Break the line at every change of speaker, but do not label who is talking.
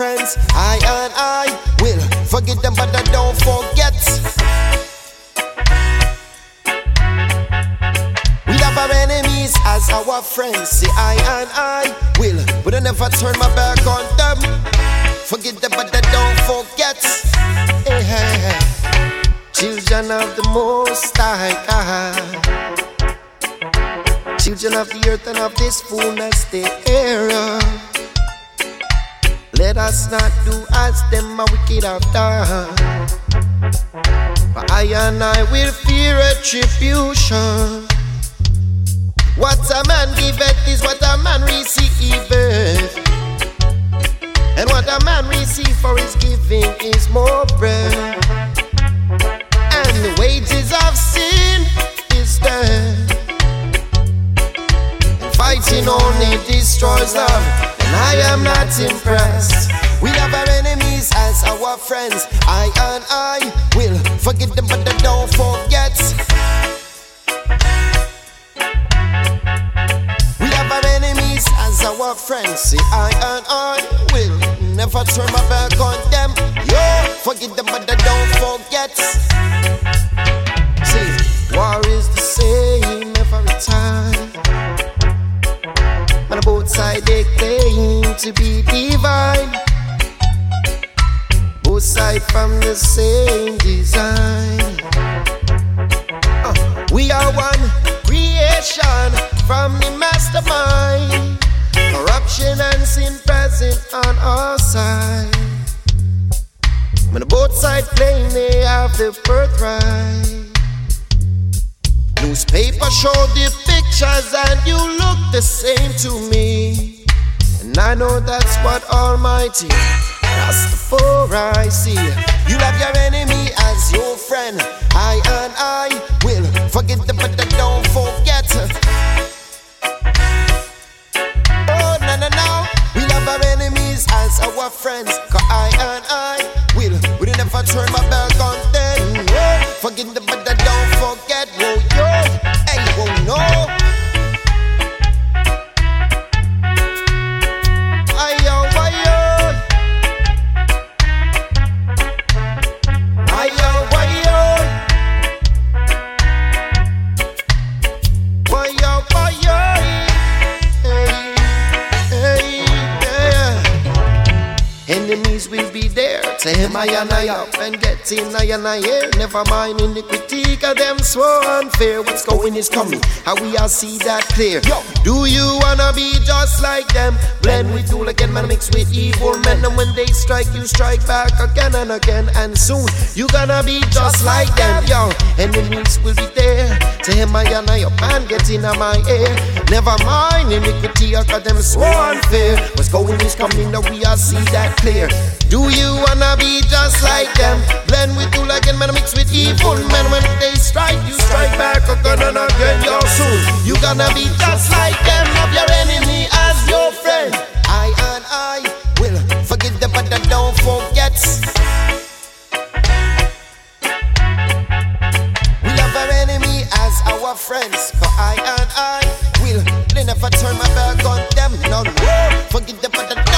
friends, I and I will forget them, but I don't forget. We have our enemies as our friends. See, I and I will, but I never turn my back on them. Forget them, but I don't forget. Hey. Children of the Most High God. Children of the earth and of this fullness, the era. Let us not do as them a wicked have done. But I and I will fear retribution. What a man giveth is what a man receiveth. And what a man receives for his giving is more bread. And the wages of sin is death. Fighting only destroys love. And I am not impressed. We have our enemies as our friends. I and I will forget them, but they don't forget. We have our enemies as our friends. See, I and I will never turn my back on them. Yo, forget them, but they don't forget. See, war is the same Both sides they claim to be divine. Both sides from the same design. Uh, we are one creation from the mastermind. Corruption and sin present on our side. When both sides claim they have the birthright. Newspaper show the pictures and you look the same to me. And I know that's what Almighty Rastafari see. You have your enemy as your friend. I and I will forget them, but don't forget. Oh, no, no, no. We love our enemies as our friends. Cause I and I will, will never turn my back on them. Oh, forget them, but don't forget. Whoa, there to him I and I up and get in I and I here. Never mind iniquity, cause them so unfair. What's going is coming, how we all see that clear. Yo, do you wanna be just like them? Blend with tool again, man, mix with evil men. And when they strike, you strike back again and again. And soon you gonna be just like them. Yo, enemies will be there to him I and I up and get in my ear. Never mind iniquity, cause them so unfair. What's going is coming, now we all see that clear. Do you wanna wanna be just like them. Blend with two like and man mix with evil. Man, when they strike, you strike back again and again. You're soon you gonna be just like them. Love your enemy as your friend. I and I will forgive them, but I don't forget. We love our enemy as our friends. For I and I will they never turn my back on them. No, no. forgive them, but I